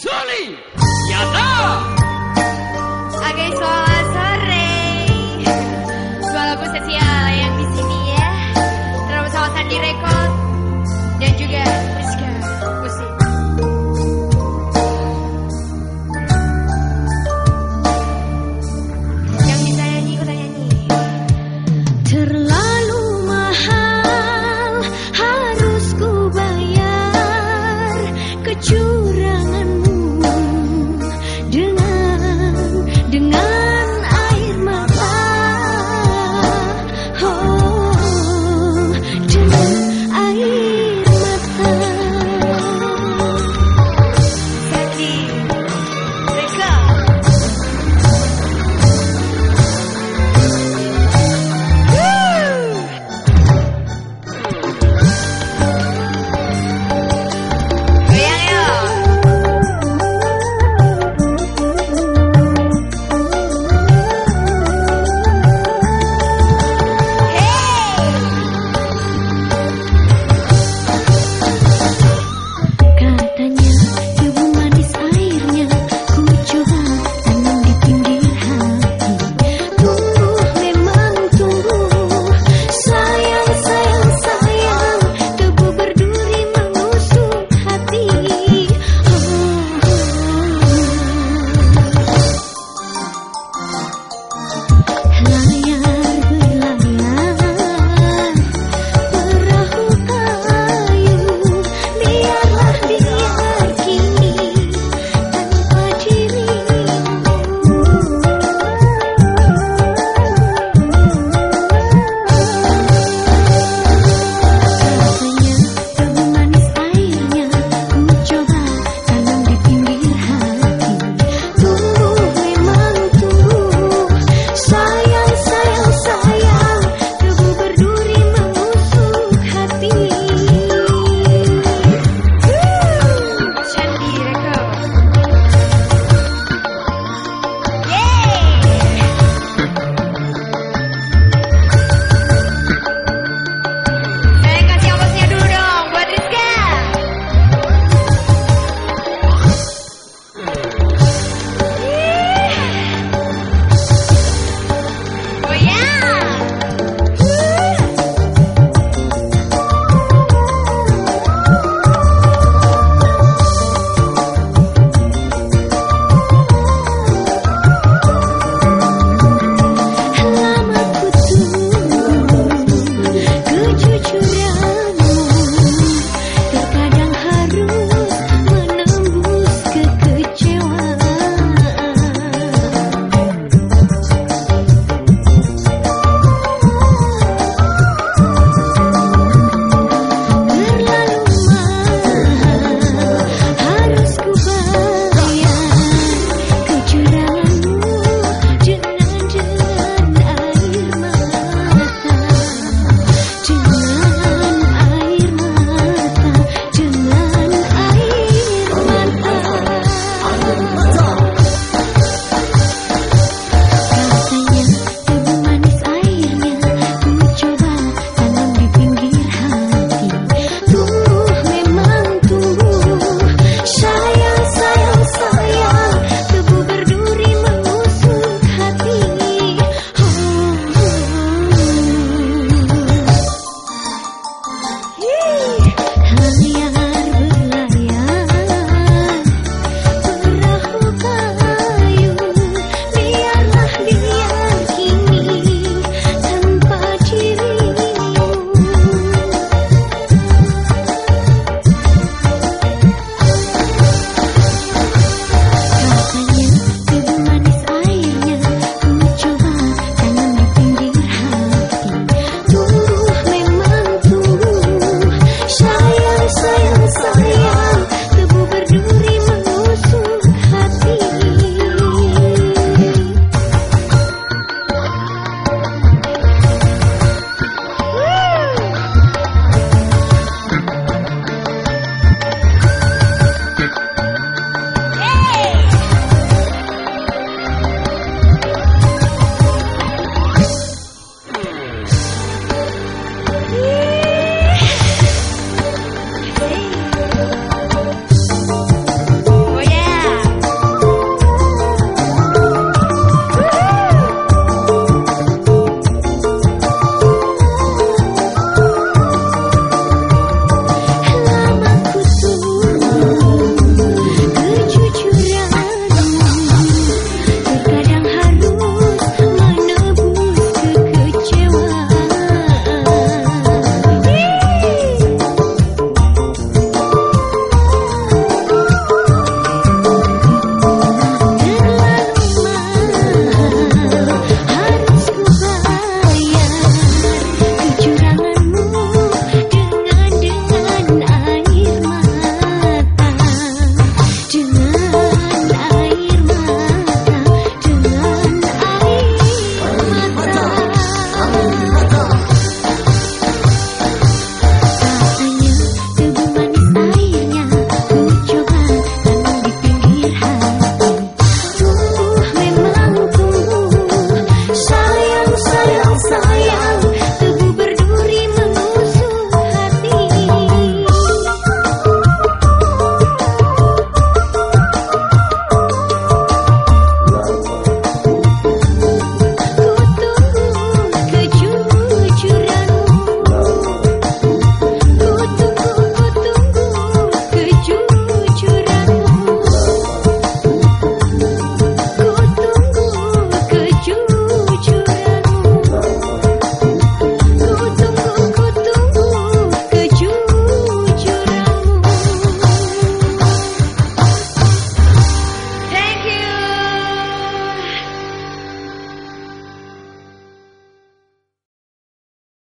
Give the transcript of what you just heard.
Sully! ¡Yata! Ok, soy Rey. Solo puse así